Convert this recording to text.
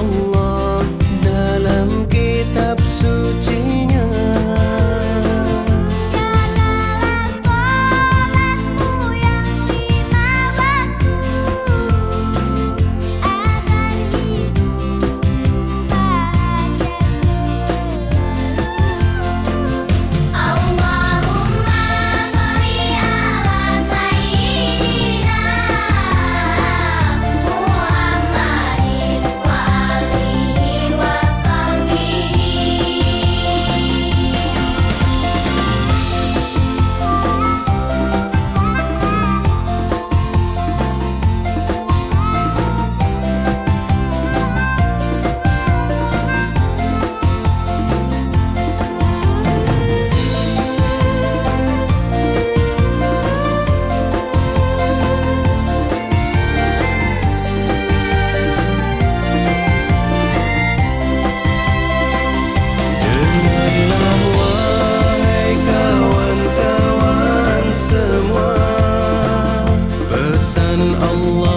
Oh. alone.